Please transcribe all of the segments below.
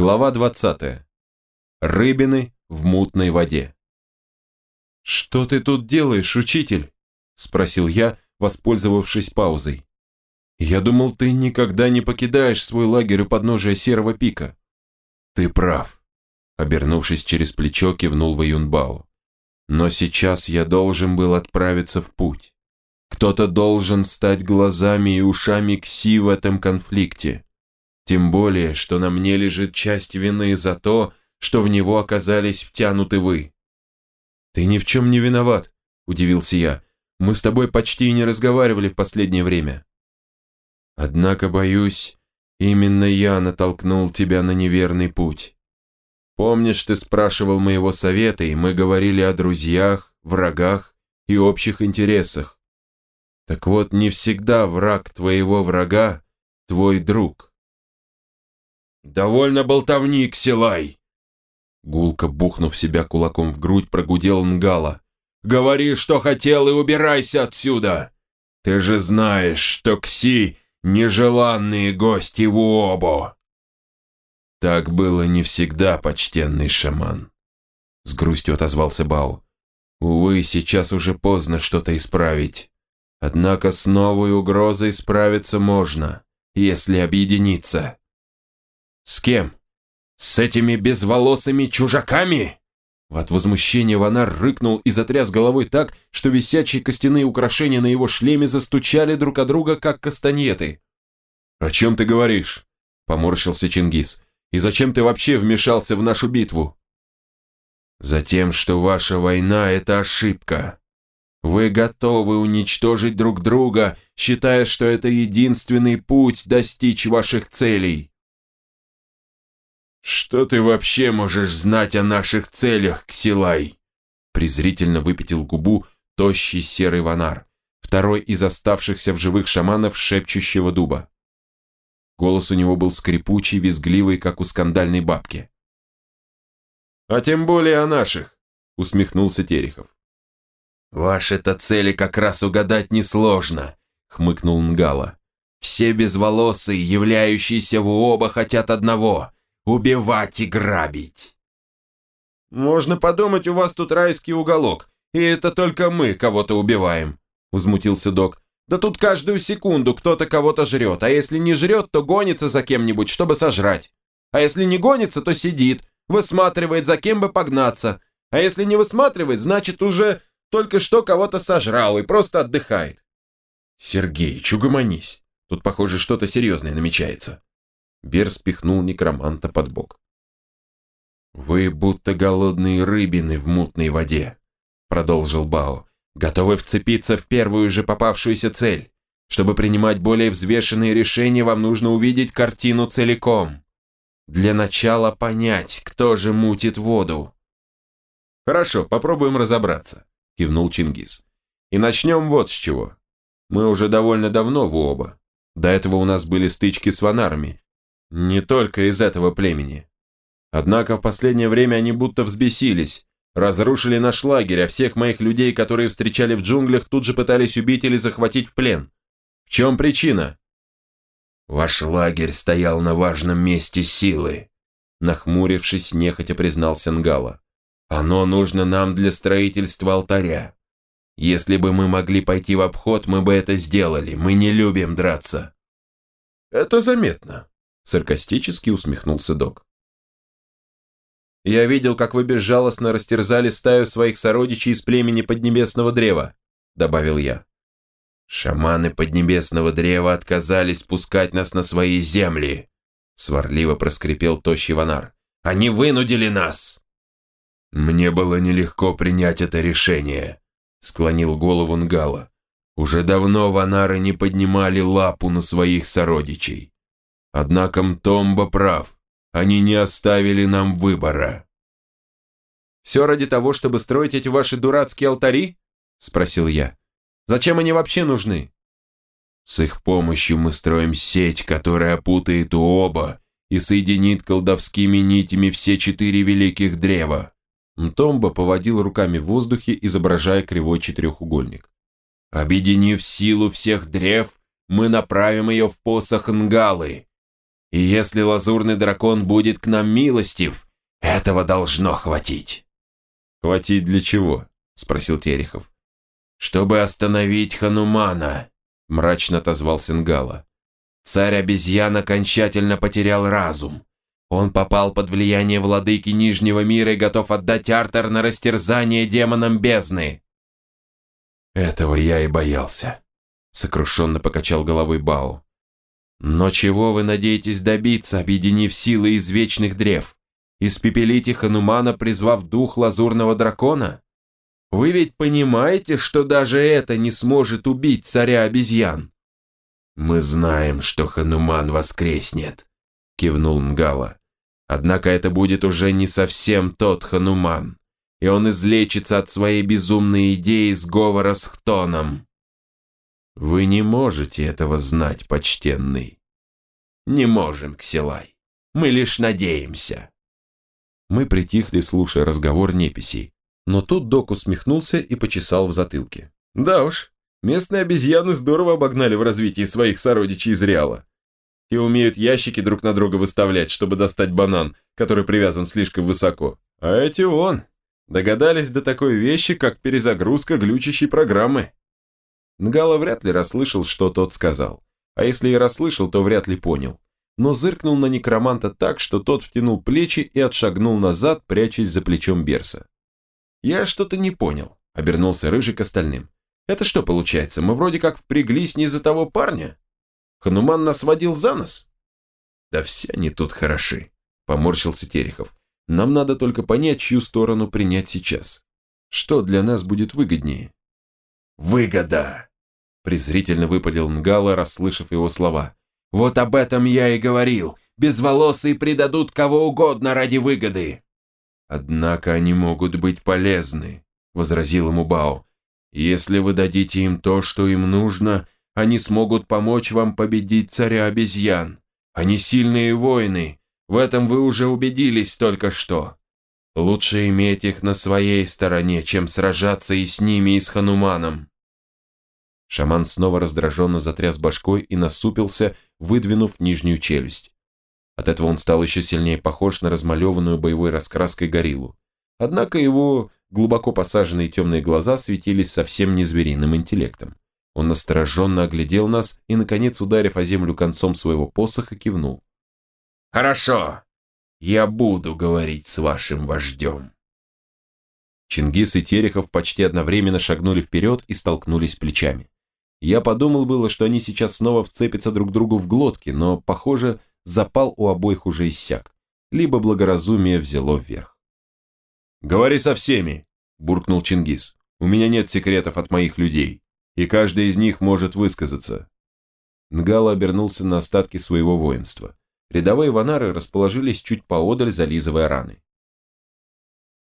Глава 20. Рыбины в мутной воде. «Что ты тут делаешь, учитель?» – спросил я, воспользовавшись паузой. «Я думал, ты никогда не покидаешь свой лагерь у подножия Серого пика». «Ты прав», – обернувшись через плечо, кивнул Ваюнбао. «Но сейчас я должен был отправиться в путь. Кто-то должен стать глазами и ушами Кси в этом конфликте. Тем более, что на мне лежит часть вины за то, что в него оказались втянуты вы». «Ты ни в чем не виноват», – удивился я. «Мы с тобой почти не разговаривали в последнее время». «Однако, боюсь, именно я натолкнул тебя на неверный путь. Помнишь, ты спрашивал моего совета, и мы говорили о друзьях, врагах и общих интересах. Так вот, не всегда враг твоего врага – твой друг». «Довольно болтовни, Ксилай!» Гулко бухнув себя кулаком в грудь, прогудел Нгала. «Говори, что хотел, и убирайся отсюда! Ты же знаешь, что Кси – нежеланные гости в Уобо!» «Так было не всегда, почтенный шаман», – с грустью отозвался Бао. «Увы, сейчас уже поздно что-то исправить. Однако с новой угрозой справиться можно, если объединиться». «С кем?» С этими безволосыми чужаками?» От возмущения Ванар рыкнул и затряс головой так, что висячие костяные украшения на его шлеме застучали друг от друга, как кастаньеты. «О чем ты говоришь?» – поморщился Чингис. «И зачем ты вообще вмешался в нашу битву?» «Затем, что ваша война – это ошибка. Вы готовы уничтожить друг друга, считая, что это единственный путь достичь ваших целей. «Что ты вообще можешь знать о наших целях, Ксилай?» Презрительно выпятил губу тощий серый ванар, второй из оставшихся в живых шаманов шепчущего дуба. Голос у него был скрипучий, визгливый, как у скандальной бабки. «А тем более о наших», — усмехнулся Терехов. «Ваши-то цели как раз угадать несложно», — хмыкнул Нгала. «Все безволосые, являющиеся в оба, хотят одного убивать и грабить. Можно подумать, у вас тут райский уголок, и это только мы кого-то убиваем, возмутился док. Да тут каждую секунду кто-то кого-то жрет, а если не жрет, то гонится за кем-нибудь, чтобы сожрать. А если не гонится, то сидит, высматривает, за кем бы погнаться. А если не высматривает, значит уже только что кого-то сожрал и просто отдыхает. Сергей, чугомонись. Тут, похоже, что-то серьезное намечается. Бер спихнул некроманта под бок. «Вы будто голодные рыбины в мутной воде», — продолжил Бао, «готовы вцепиться в первую же попавшуюся цель. Чтобы принимать более взвешенные решения, вам нужно увидеть картину целиком. Для начала понять, кто же мутит воду». «Хорошо, попробуем разобраться», — кивнул Чингис. «И начнем вот с чего. Мы уже довольно давно в оба. До этого у нас были стычки с ванарами, не только из этого племени. Однако в последнее время они будто взбесились, разрушили наш лагерь, а всех моих людей, которые встречали в джунглях, тут же пытались убить или захватить в плен. В чем причина? Ваш лагерь стоял на важном месте силы, нахмурившись, нехотя признался Нгала. Оно нужно нам для строительства алтаря. Если бы мы могли пойти в обход, мы бы это сделали. Мы не любим драться. Это заметно, Саркастически усмехнулся док. «Я видел, как вы безжалостно растерзали стаю своих сородичей из племени Поднебесного Древа», добавил я. «Шаманы Поднебесного Древа отказались пускать нас на свои земли», сварливо проскрипел тощий Ванар. «Они вынудили нас!» «Мне было нелегко принять это решение», склонил голову Нгала. «Уже давно Ванары не поднимали лапу на своих сородичей. Однако Мтомба прав. Они не оставили нам выбора. «Все ради того, чтобы строить эти ваши дурацкие алтари?» – спросил я. «Зачем они вообще нужны?» «С их помощью мы строим сеть, которая опутает у оба и соединит колдовскими нитями все четыре великих древа». Мтомба поводил руками в воздухе, изображая кривой четырехугольник. «Объединив силу всех древ, мы направим ее в посох Нгалы, И если лазурный дракон будет к нам милостив, этого должно хватить». «Хватить для чего?» – спросил Терехов. «Чтобы остановить Ханумана», – мрачно отозвался Нгала. «Царь обезьян окончательно потерял разум. Он попал под влияние владыки Нижнего мира и готов отдать Артер на растерзание демонам бездны». «Этого я и боялся», – сокрушенно покачал головой Бао. «Но чего вы надеетесь добиться, объединив силы из вечных древ? Испепелите Ханумана, призвав дух лазурного дракона? Вы ведь понимаете, что даже это не сможет убить царя обезьян?» «Мы знаем, что Хануман воскреснет», – кивнул Нгала. «Однако это будет уже не совсем тот Хануман, и он излечится от своей безумной идеи сговора с Хтоном». «Вы не можете этого знать, почтенный». «Не можем, Ксилай. Мы лишь надеемся». Мы притихли, слушая разговор неписей, но тут док усмехнулся и почесал в затылке. Да уж, местные обезьяны здорово обогнали в развитии своих сородичей из Реала. Те умеют ящики друг на друга выставлять, чтобы достать банан, который привязан слишком высоко. А эти он. Догадались до такой вещи, как перезагрузка глючащей программы. Нгала вряд ли расслышал, что тот сказал. А если и расслышал, то вряд ли понял. Но зыркнул на некроманта так, что тот втянул плечи и отшагнул назад, прячась за плечом Берса. «Я что-то не понял», — обернулся Рыжий к остальным. «Это что получается, мы вроде как впряглись не за того парня? Хануман нас водил за нос?» «Да все они тут хороши», — поморщился Терехов. «Нам надо только понять, чью сторону принять сейчас. Что для нас будет выгоднее?» «Выгода!» — презрительно выпалил Нгала, расслышав его слова. «Вот об этом я и говорил. Безволосые предадут кого угодно ради выгоды. «Однако они могут быть полезны», – возразил ему Бао. «Если вы дадите им то, что им нужно, они смогут помочь вам победить царя обезьян. Они сильные воины, в этом вы уже убедились только что. Лучше иметь их на своей стороне, чем сражаться и с ними, и с Хануманом». Шаман снова раздраженно затряс башкой и насупился, выдвинув нижнюю челюсть. От этого он стал еще сильнее похож на размалеванную боевой раскраской гориллу. Однако его глубоко посаженные темные глаза светились совсем не звериным интеллектом. Он настороженно оглядел нас и, наконец, ударив о землю концом своего посоха, кивнул. «Хорошо, я буду говорить с вашим вождем». Чингис и Терехов почти одновременно шагнули вперед и столкнулись плечами. Я подумал было, что они сейчас снова вцепятся друг другу в глотки, но, похоже, запал у обоих уже иссяк, либо благоразумие взяло вверх. «Говори со всеми», – буркнул Чингис. «У меня нет секретов от моих людей, и каждый из них может высказаться». Нгала обернулся на остатки своего воинства. Рядовые ванары расположились чуть поодаль, зализывая раны.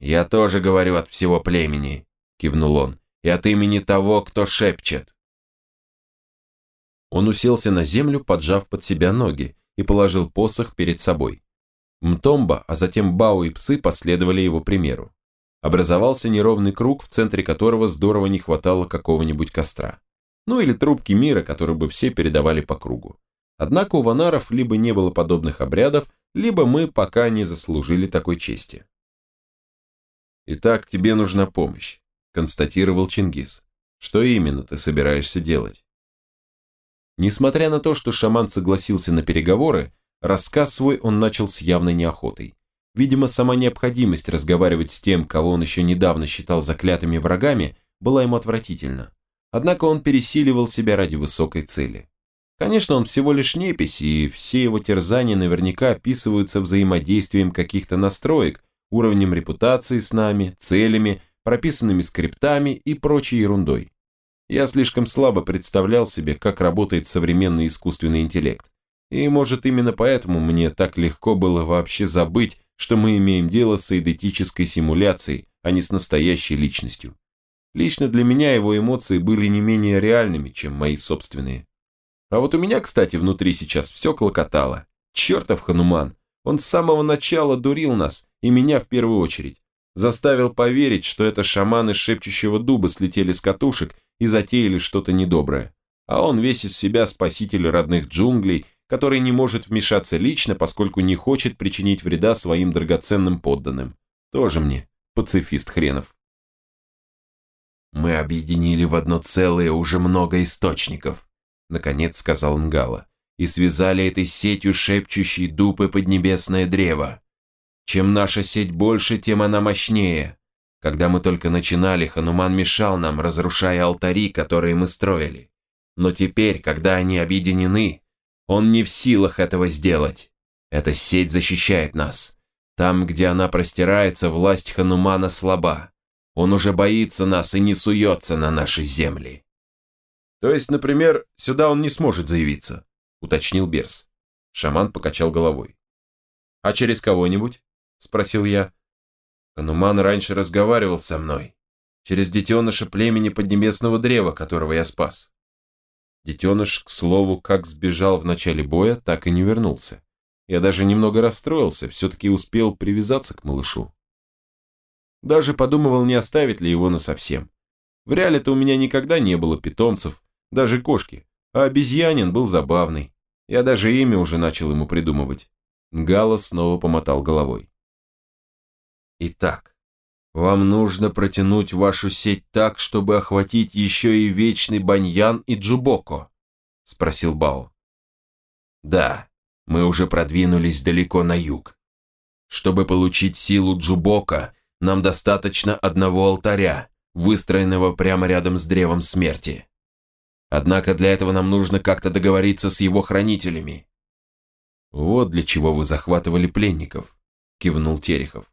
«Я тоже говорю от всего племени», – кивнул он, – «и от имени того, кто шепчет». Он уселся на землю, поджав под себя ноги, и положил посох перед собой. Мтомба, а затем Бау и псы последовали его примеру. Образовался неровный круг, в центре которого здорово не хватало какого-нибудь костра. Ну или трубки мира, которые бы все передавали по кругу. Однако у ванаров либо не было подобных обрядов, либо мы пока не заслужили такой чести. «Итак, тебе нужна помощь», – констатировал Чингис. «Что именно ты собираешься делать?» Несмотря на то, что шаман согласился на переговоры, рассказ свой он начал с явной неохотой. Видимо, сама необходимость разговаривать с тем, кого он еще недавно считал заклятыми врагами, была ему отвратительна. Однако он пересиливал себя ради высокой цели. Конечно, он всего лишь непись, и все его терзания наверняка описываются взаимодействием каких-то настроек, уровнем репутации с нами, целями, прописанными скриптами и прочей ерундой. Я слишком слабо представлял себе, как работает современный искусственный интеллект. И, может, именно поэтому мне так легко было вообще забыть, что мы имеем дело с эйдетической симуляцией, а не с настоящей личностью. Лично для меня его эмоции были не менее реальными, чем мои собственные. А вот у меня, кстати, внутри сейчас все клокотало. Чертов Хануман! Он с самого начала дурил нас, и меня в первую очередь. Заставил поверить, что это шаманы шепчущего дуба слетели с катушек и затеяли что-то недоброе. А он весь из себя спаситель родных джунглей, который не может вмешаться лично, поскольку не хочет причинить вреда своим драгоценным подданным. Тоже мне пацифист хренов. «Мы объединили в одно целое уже много источников», — наконец сказал Нгала, «и связали этой сетью шепчущий дуб и поднебесное древо. Чем наша сеть больше, тем она мощнее. Когда мы только начинали, Хануман мешал нам, разрушая алтари, которые мы строили. Но теперь, когда они объединены, он не в силах этого сделать. Эта сеть защищает нас. Там, где она простирается, власть Ханумана слаба. Он уже боится нас и не суется на наши земли. То есть, например, сюда он не сможет заявиться, уточнил Берс. Шаман покачал головой. А через кого-нибудь? Спросил я. Хануман раньше разговаривал со мной. Через детеныша племени Поднебесного Древа, которого я спас. Детеныш, к слову, как сбежал в начале боя, так и не вернулся. Я даже немного расстроился, все-таки успел привязаться к малышу. Даже подумывал, не оставить ли его насовсем. В реале-то у меня никогда не было питомцев, даже кошки, а обезьянин был забавный. Я даже имя уже начал ему придумывать. Гала снова помотал головой. Итак, вам нужно протянуть вашу сеть так, чтобы охватить еще и Вечный Баньян и Джубоко?» – спросил Бао. «Да, мы уже продвинулись далеко на юг. Чтобы получить силу Джубока, нам достаточно одного алтаря, выстроенного прямо рядом с Древом Смерти. Однако для этого нам нужно как-то договориться с его хранителями». «Вот для чего вы захватывали пленников», – кивнул Терехов.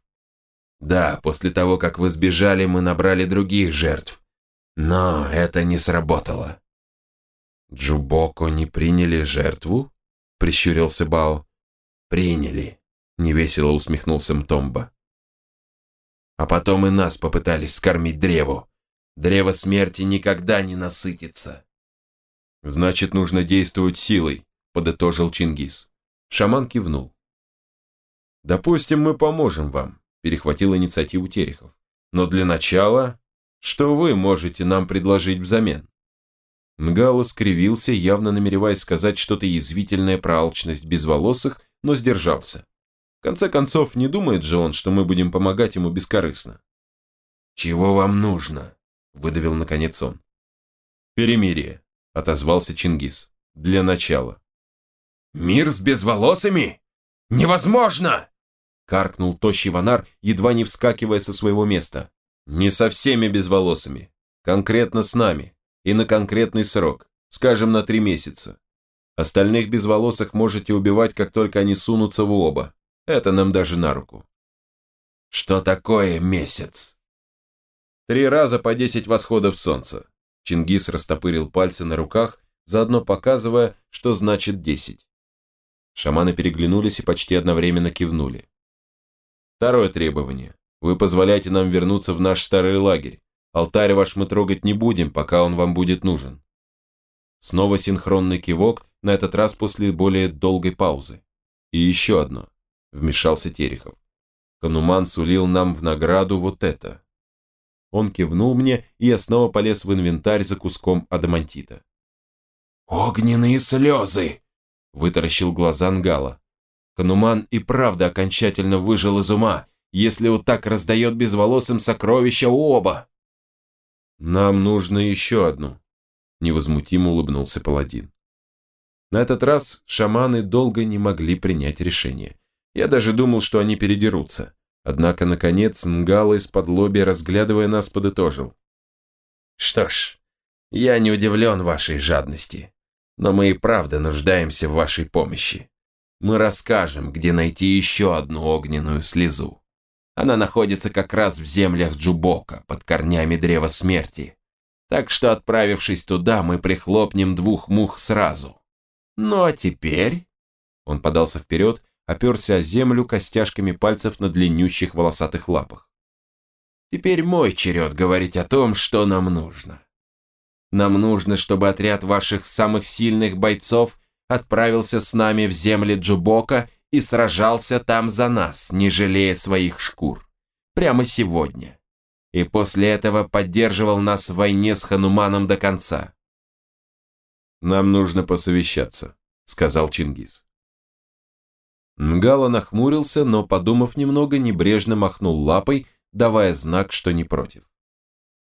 Да, после того, как вы сбежали, мы набрали других жертв. Но это не сработало. Джубоко не приняли жертву? Прищурился Бао. Приняли, невесело усмехнулся Мтомба. А потом и нас попытались скормить древу. Древо смерти никогда не насытится. Значит, нужно действовать силой, подытожил Чингис. Шаман кивнул. Допустим, мы поможем вам перехватил инициативу Терехов. Но для начала, что вы можете нам предложить взамен? Нгало скривился, явно намереваясь сказать что-то язвительное про алчность безволосых, но сдержался. В конце концов, не думает же он, что мы будем помогать ему бескорыстно. «Чего вам нужно?» – выдавил наконец он. «Перемирие», – отозвался Чингис. «Для начала». «Мир с безволосыми? Невозможно!» Каркнул тощий ванар, едва не вскакивая со своего места. Не со всеми безволосыми. Конкретно с нами. И на конкретный срок. Скажем, на три месяца. Остальных безволосых можете убивать, как только они сунутся в оба. Это нам даже на руку. Что такое месяц? Три раза по десять восходов солнца. Чингис растопырил пальцы на руках, заодно показывая, что значит десять. Шаманы переглянулись и почти одновременно кивнули. Второе требование. Вы позволяете нам вернуться в наш старый лагерь. Алтарь ваш мы трогать не будем, пока он вам будет нужен. Снова синхронный кивок, на этот раз после более долгой паузы. И еще одно. Вмешался Терехов. Кануман сулил нам в награду вот это. Он кивнул мне, и я снова полез в инвентарь за куском адамантита. «Огненные слезы!» – вытаращил глаза Нгала. Кануман и правда окончательно выжил из ума, если вот так раздает безволосым сокровища оба. Нам нужно еще одну, невозмутимо улыбнулся паладин. На этот раз шаманы долго не могли принять решение. Я даже думал, что они передерутся. Однако, наконец, Нгала из-под лоби, разглядывая нас, подытожил. «Что ж, я не удивлен вашей жадности, но мы и правда нуждаемся в вашей помощи мы расскажем, где найти еще одну огненную слезу. Она находится как раз в землях Джубока, под корнями Древа Смерти. Так что, отправившись туда, мы прихлопнем двух мух сразу. Ну а теперь...» Он подался вперед, оперся о землю костяшками пальцев на длиннющих волосатых лапах. «Теперь мой черед говорить о том, что нам нужно. Нам нужно, чтобы отряд ваших самых сильных бойцов отправился с нами в земли Джубока и сражался там за нас, не жалея своих шкур. Прямо сегодня. И после этого поддерживал нас в войне с Хануманом до конца. «Нам нужно посовещаться», — сказал Чингис. Нгала нахмурился, но, подумав немного, небрежно махнул лапой, давая знак, что не против.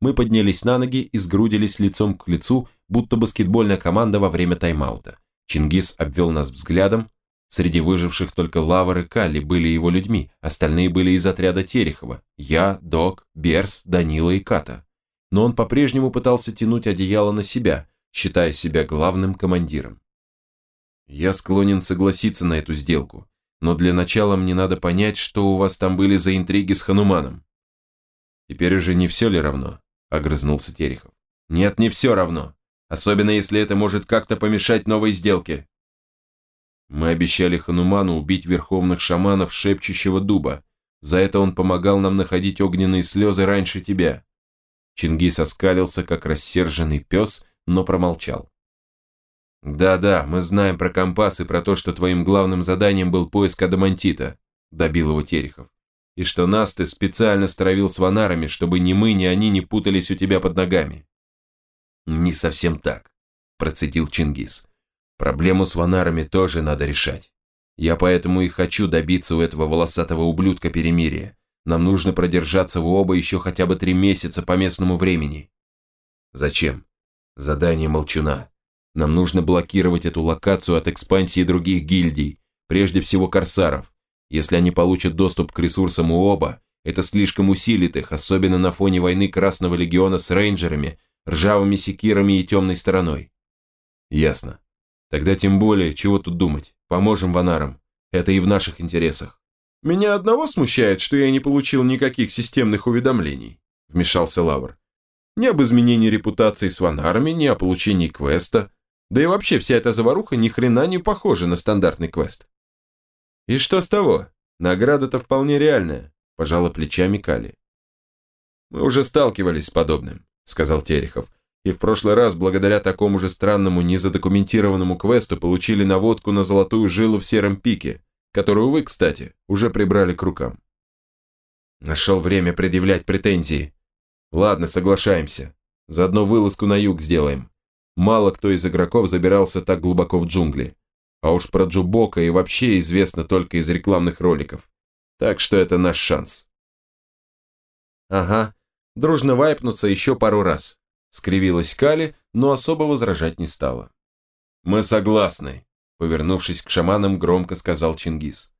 Мы поднялись на ноги и сгрудились лицом к лицу, будто баскетбольная команда во время тайм-аута. Чингис обвел нас взглядом. Среди выживших только Лавр и Калли были его людьми, остальные были из отряда Терехова. Я, Док, Берс, Данила и Ката. Но он по-прежнему пытался тянуть одеяло на себя, считая себя главным командиром. Я склонен согласиться на эту сделку, но для начала мне надо понять, что у вас там были за интриги с Хануманом. Теперь уже не все ли равно? Огрызнулся Терехов. Нет, не все равно. Особенно если это может как-то помешать новой сделке. Мы обещали Хануману убить верховных шаманов шепчущего дуба. За это он помогал нам находить огненные слезы раньше тебя. Чингис оскалился, как рассерженный пес, но промолчал. «Да-да, мы знаем про компас и про то, что твоим главным заданием был поиск адамантита», – добил его Терехов. «И что нас ты специально стравил с ванарами, чтобы ни мы, ни они не путались у тебя под ногами». «Не совсем так», – процедил Чингис. «Проблему с ванарами тоже надо решать. Я поэтому и хочу добиться у этого волосатого ублюдка перемирия. Нам нужно продержаться в оба еще хотя бы три месяца по местному времени». «Зачем?» «Задание молчуна. Нам нужно блокировать эту локацию от экспансии других гильдий, прежде всего корсаров. Если они получат доступ к ресурсам у оба, это слишком усилит их, особенно на фоне войны Красного Легиона с рейнджерами, ржавыми секирами и темной стороной. Ясно. Тогда тем более, чего тут думать, поможем ванарам. Это и в наших интересах. Меня одного смущает, что я не получил никаких системных уведомлений, вмешался Лавр. Ни об изменении репутации с ванарами, ни о получении квеста, да и вообще вся эта заваруха ни хрена не похожа на стандартный квест. И что с того? Награда-то вполне реальная, пожала плечами Кали. Мы уже сталкивались с подобным, сказал Терехов, и в прошлый раз благодаря такому же странному незадокументированному квесту получили наводку на золотую жилу в сером пике, которую вы, кстати, уже прибрали к рукам. Нашел время предъявлять претензии. Ладно, соглашаемся. Заодно вылазку на юг сделаем. Мало кто из игроков забирался так глубоко в джунгли. А уж про Джубока и вообще известно только из рекламных роликов. Так что это наш шанс. Ага, дружно вайпнуться еще пару раз. Скривилась Кали, но особо возражать не стала. Мы согласны, повернувшись к шаманам, громко сказал Чингис.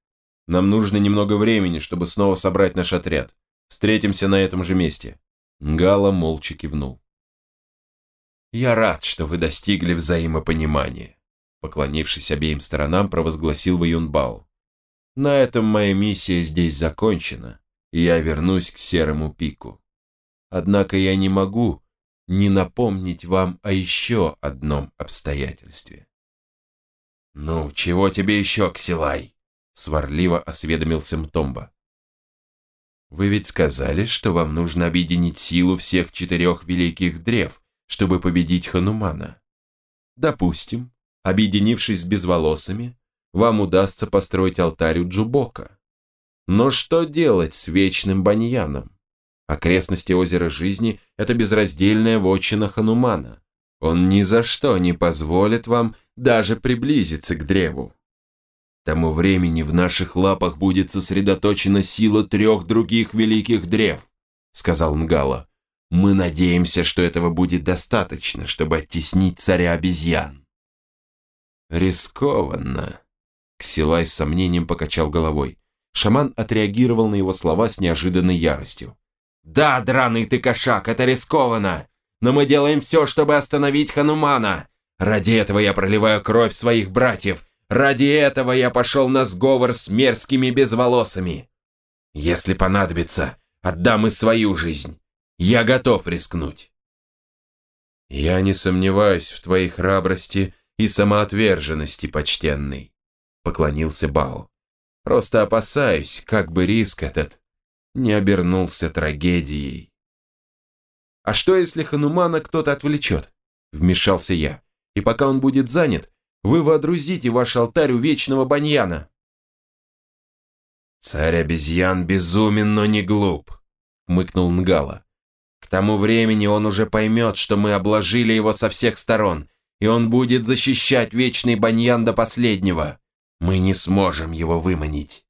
Нам нужно немного времени, чтобы снова собрать наш отряд. Встретимся на этом же месте. Гала молча кивнул. «Я рад, что вы достигли взаимопонимания», поклонившись обеим сторонам, провозгласил Ваюнбао. «На этом моя миссия здесь закончена, и я вернусь к Серому Пику. Однако я не могу не напомнить вам о еще одном обстоятельстве». «Ну, чего тебе еще, Ксилай?» сварливо осведомился Мтомба. «Вы ведь сказали, что вам нужно объединить силу всех четырех великих древ, чтобы победить Ханумана. Допустим, объединившись с безволосыми, вам удастся построить алтарь у Джубока. Но что делать с вечным баньяном? Окрестности озера жизни – это безраздельная вотчина Ханумана. Он ни за что не позволит вам даже приблизиться к древу. К тому времени в наших лапах будет сосредоточена сила трех других великих древ, сказал Нгала. Мы надеемся, что этого будет достаточно, чтобы оттеснить царя обезьян. Рискованно. Ксилай с сомнением покачал головой. Шаман отреагировал на его слова с неожиданной яростью. «Да, драный ты кошак, это рискованно! Но мы делаем все, чтобы остановить Ханумана! Ради этого я проливаю кровь своих братьев! Ради этого я пошел на сговор с мерзкими безволосыми! Если понадобится, отдам и свою жизнь! Я готов рискнуть. Я не сомневаюсь в твоей храбрости и самоотверженности, почтенный, поклонился Бао. Просто опасаюсь, как бы риск этот не обернулся трагедией. А что, если Ханумана кто-то отвлечет? Вмешался я. И пока он будет занят, вы водрузите ваш алтарь у вечного баньяна. Царь обезьян безумен, но не глуп, хмыкнул Нгала. К тому времени он уже поймет, что мы обложили его со всех сторон, и он будет защищать Вечный Баньян до последнего. Мы не сможем его выманить».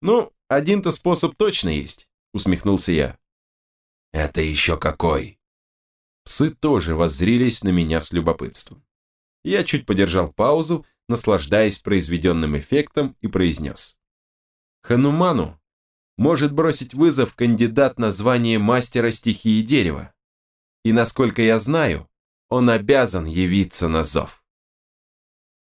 «Ну, один-то способ точно есть», усмехнулся я. «Это еще какой?» Псы тоже воззрились на меня с любопытством. Я чуть подержал паузу, наслаждаясь произведенным эффектом, и произнес. Хануману может бросить вызов кандидат на звание мастера стихии дерева. И насколько я знаю, он обязан явиться на зов.